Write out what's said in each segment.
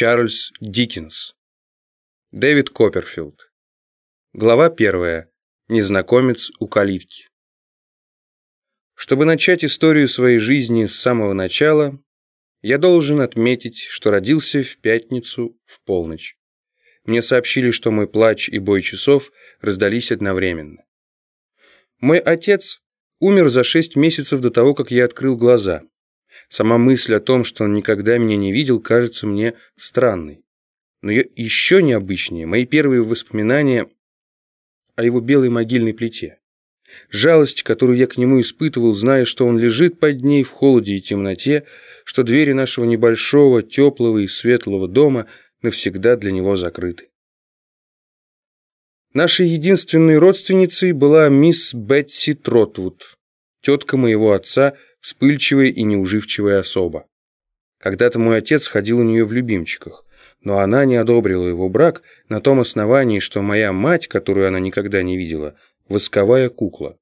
Чарльз Диккенс. Дэвид Копперфилд. Глава первая. Незнакомец у калитки. Чтобы начать историю своей жизни с самого начала, я должен отметить, что родился в пятницу в полночь. Мне сообщили, что мой плач и бой часов раздались одновременно. Мой отец умер за шесть месяцев до того, как я открыл глаза. Сама мысль о том, что он никогда меня не видел, кажется мне странной. Но еще необычнее мои первые воспоминания о его белой могильной плите. Жалость, которую я к нему испытывал, зная, что он лежит под ней в холоде и темноте, что двери нашего небольшого, теплого и светлого дома навсегда для него закрыты. Нашей единственной родственницей была мисс Бетси Тротвуд, тетка моего отца, вспыльчивая и неуживчивая особа. Когда-то мой отец ходил у нее в любимчиках, но она не одобрила его брак на том основании, что моя мать, которую она никогда не видела, восковая кукла.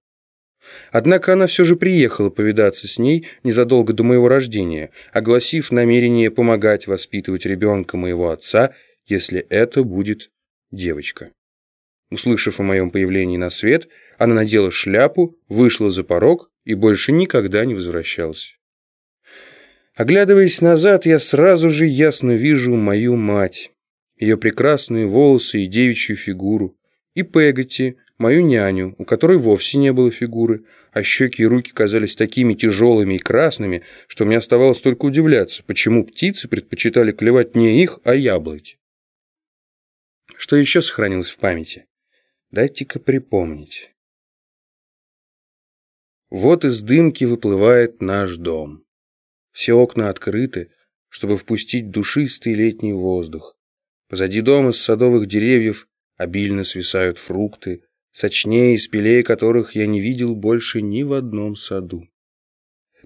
Однако она все же приехала повидаться с ней незадолго до моего рождения, огласив намерение помогать воспитывать ребенка моего отца, если это будет девочка. Услышав о моем появлении на свет, она надела шляпу, вышла за порог и больше никогда не возвращалась. Оглядываясь назад, я сразу же ясно вижу мою мать, ее прекрасные волосы и девичью фигуру, и Пегати, мою няню, у которой вовсе не было фигуры, а щеки и руки казались такими тяжелыми и красными, что мне оставалось только удивляться, почему птицы предпочитали клевать не их, а яблоки. Что еще сохранилось в памяти? Дайте-ка припомнить. Вот из дымки выплывает наш дом. Все окна открыты, чтобы впустить душистый летний воздух. Позади дома с садовых деревьев обильно свисают фрукты, сочнее спелей которых я не видел больше ни в одном саду.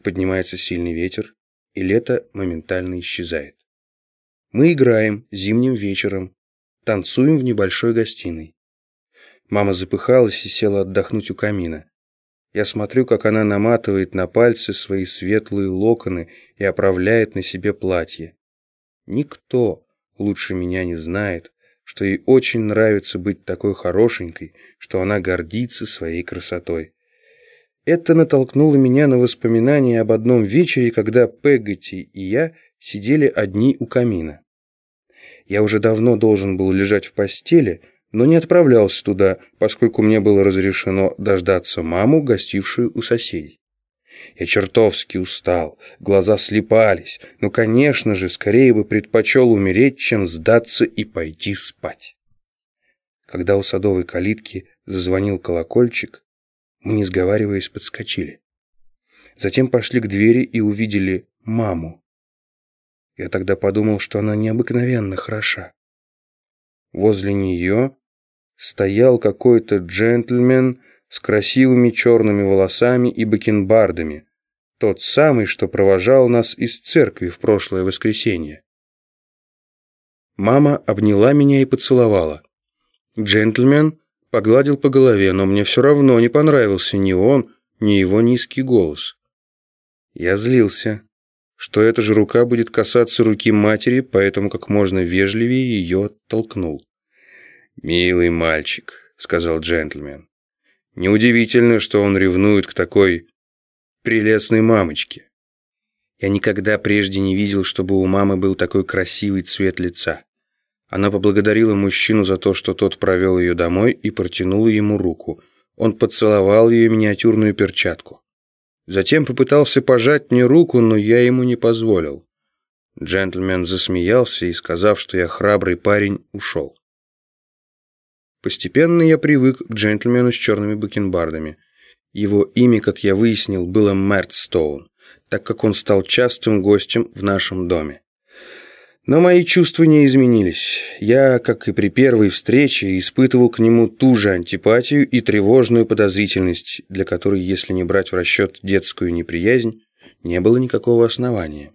Поднимается сильный ветер, и лето моментально исчезает. Мы играем зимним вечером, танцуем в небольшой гостиной. Мама запыхалась и села отдохнуть у камина. Я смотрю, как она наматывает на пальцы свои светлые локоны и оправляет на себе платье. Никто лучше меня не знает, что ей очень нравится быть такой хорошенькой, что она гордится своей красотой. Это натолкнуло меня на воспоминания об одном вечере, когда Пегати и я сидели одни у камина. Я уже давно должен был лежать в постели, но не отправлялся туда, поскольку мне было разрешено дождаться маму, гостившую у соседей. Я чертовски устал, глаза слепались, но, конечно же, скорее бы предпочел умереть, чем сдаться и пойти спать. Когда у садовой калитки зазвонил колокольчик, мы, не сговариваясь, подскочили. Затем пошли к двери и увидели маму. Я тогда подумал, что она необыкновенно хороша. Возле нее стоял какой-то джентльмен с красивыми черными волосами и бакенбардами, тот самый, что провожал нас из церкви в прошлое воскресенье. Мама обняла меня и поцеловала. Джентльмен погладил по голове, но мне все равно не понравился ни он, ни его низкий голос. Я злился, что эта же рука будет касаться руки матери, поэтому как можно вежливее ее толкнул. «Милый мальчик», — сказал джентльмен. «Неудивительно, что он ревнует к такой прелестной мамочке. Я никогда прежде не видел, чтобы у мамы был такой красивый цвет лица. Она поблагодарила мужчину за то, что тот провел ее домой и протянула ему руку. Он поцеловал ее миниатюрную перчатку. Затем попытался пожать мне руку, но я ему не позволил. Джентльмен засмеялся и, сказав, что я храбрый парень, ушел. Постепенно я привык к джентльмену с черными бакенбардами. Его имя, как я выяснил, было Мэрт Стоун, так как он стал частым гостем в нашем доме. Но мои чувства не изменились. Я, как и при первой встрече, испытывал к нему ту же антипатию и тревожную подозрительность, для которой, если не брать в расчет детскую неприязнь, не было никакого основания.